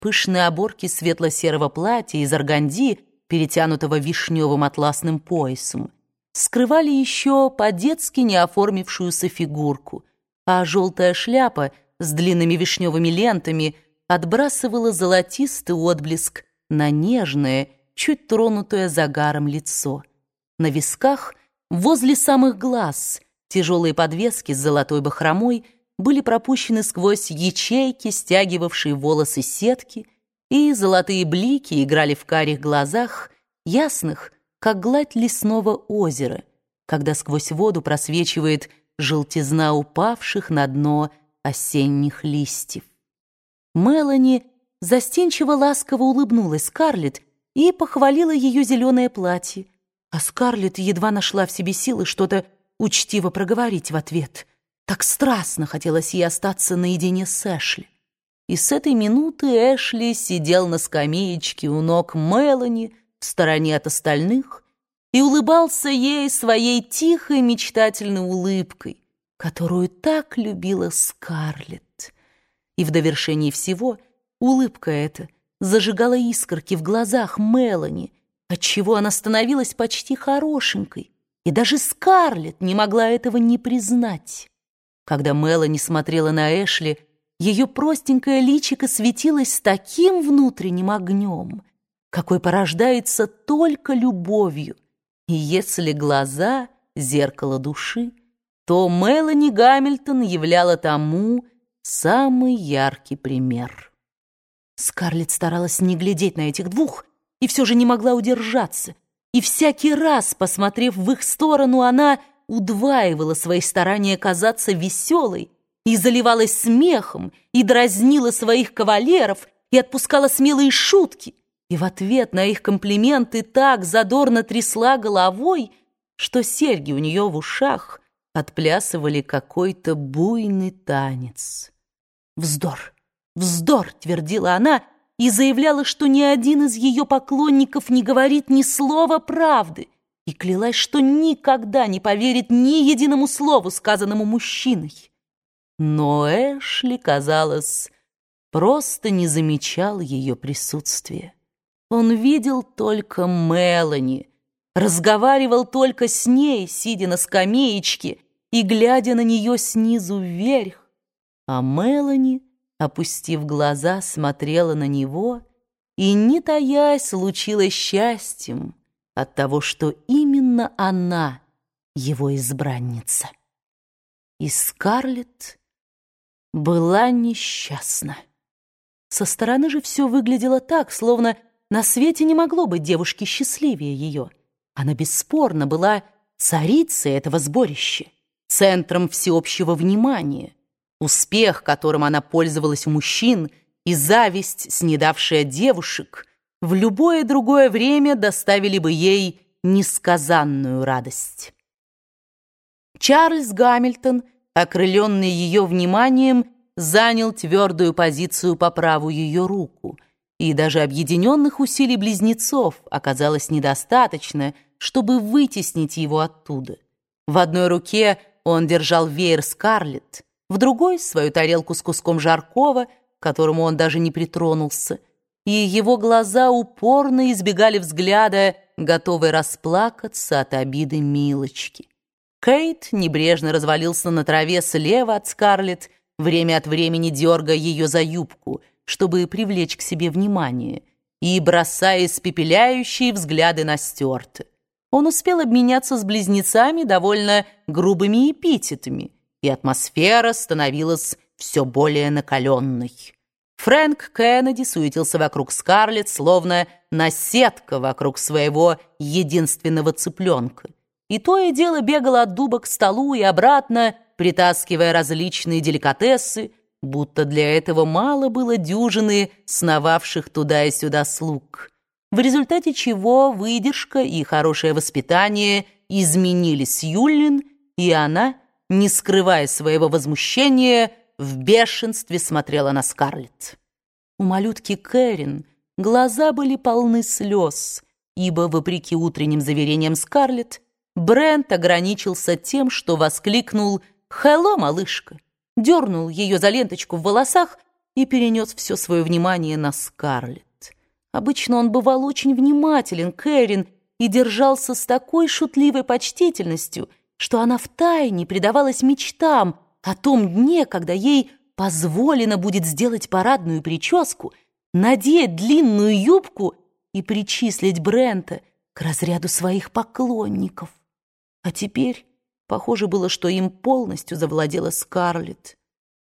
пышные оборки светло-серого платья из органди, перетянутого вишневым атласным поясом, скрывали еще по-детски не оформившуюся фигурку, а желтая шляпа с длинными вишневыми лентами отбрасывала золотистый отблеск на нежное, чуть тронутое загаром лицо. На висках, возле самых глаз, тяжелые подвески с золотой бахромой были пропущены сквозь ячейки, стягивавшие волосы сетки, и золотые блики играли в карих глазах, ясных, как гладь лесного озера, когда сквозь воду просвечивает желтизна упавших на дно осенних листьев. Мелани застенчиво ласково улыбнулась Скарлетт и похвалила ее зеленое платье, а Скарлетт едва нашла в себе силы что-то учтиво проговорить в ответ. Так страстно хотелось ей остаться наедине с Эшли. И с этой минуты Эшли сидел на скамеечке у ног Мелани в стороне от остальных и улыбался ей своей тихой мечтательной улыбкой, которую так любила Скарлетт. И в довершении всего улыбка эта зажигала искорки в глазах Мелани, отчего она становилась почти хорошенькой, и даже Скарлетт не могла этого не признать. Когда Мелани смотрела на Эшли, ее простенькое личико светилось с таким внутренним огнем, какой порождается только любовью. И если глаза — зеркало души, то Мелани Гамильтон являла тому самый яркий пример. Скарлетт старалась не глядеть на этих двух и все же не могла удержаться. И всякий раз, посмотрев в их сторону, она удваивала свои старания казаться веселой и заливалась смехом, и дразнила своих кавалеров, и отпускала смелые шутки, и в ответ на их комплименты так задорно трясла головой, что серьги у нее в ушах отплясывали какой-то буйный танец. «Вздор! Вздор!» — твердила она и заявляла, что ни один из ее поклонников не говорит ни слова правды, и клялась, что никогда не поверит ни единому слову, сказанному мужчиной. Но Эшли, казалось, просто не замечал ее присутствия. Он видел только Мелани, разговаривал только с ней, сидя на скамеечке и глядя на нее снизу вверх, а Мелани, опустив глаза, смотрела на него и, не таясь, лучилась счастьем от того, что именно она его избранница. И Скарлетт была несчастна. Со стороны же все выглядело так, словно на свете не могло быть девушки счастливее ее. Она бесспорно была царицей этого сборища, центром всеобщего внимания. Успех, которым она пользовалась у мужчин, и зависть, снедавшая девушек, в любое другое время доставили бы ей несказанную радость. Чарльз Гамильтон, окрыленный ее вниманием, занял твердую позицию по праву ее руку — и даже объединенных усилий близнецов оказалось недостаточно, чтобы вытеснить его оттуда. В одной руке он держал веер Скарлетт, в другой — свою тарелку с куском жаркого, к которому он даже не притронулся, и его глаза упорно избегали взгляда, готовый расплакаться от обиды Милочки. Кейт небрежно развалился на траве слева от Скарлетт, время от времени дергая ее за юбку — чтобы привлечь к себе внимание, и бросая испепеляющие взгляды на Стюарта. Он успел обменяться с близнецами довольно грубыми эпитетами, и атмосфера становилась все более накаленной. Фрэнк Кеннеди суетился вокруг Скарлетт, словно наседка вокруг своего единственного цыпленка. И то и дело бегал от дуба к столу и обратно, притаскивая различные деликатесы, будто для этого мало было дюжины сновавших туда и сюда слуг, в результате чего выдержка и хорошее воспитание изменили Сьюлин, и она, не скрывая своего возмущения, в бешенстве смотрела на Скарлетт. У малютки Кэрин глаза были полны слез, ибо, вопреки утренним заверениям Скарлетт, Брент ограничился тем, что воскликнул «Хэлло, малышка!» дернул ее за ленточку в волосах и перенес все свое внимание на Скарлетт. Обычно он бывал очень внимателен к Эрин и держался с такой шутливой почтительностью, что она втайне предавалась мечтам о том дне, когда ей позволено будет сделать парадную прическу, надеть длинную юбку и причислить Брента к разряду своих поклонников. А теперь похоже было, что им полностью завладела Скарлетт.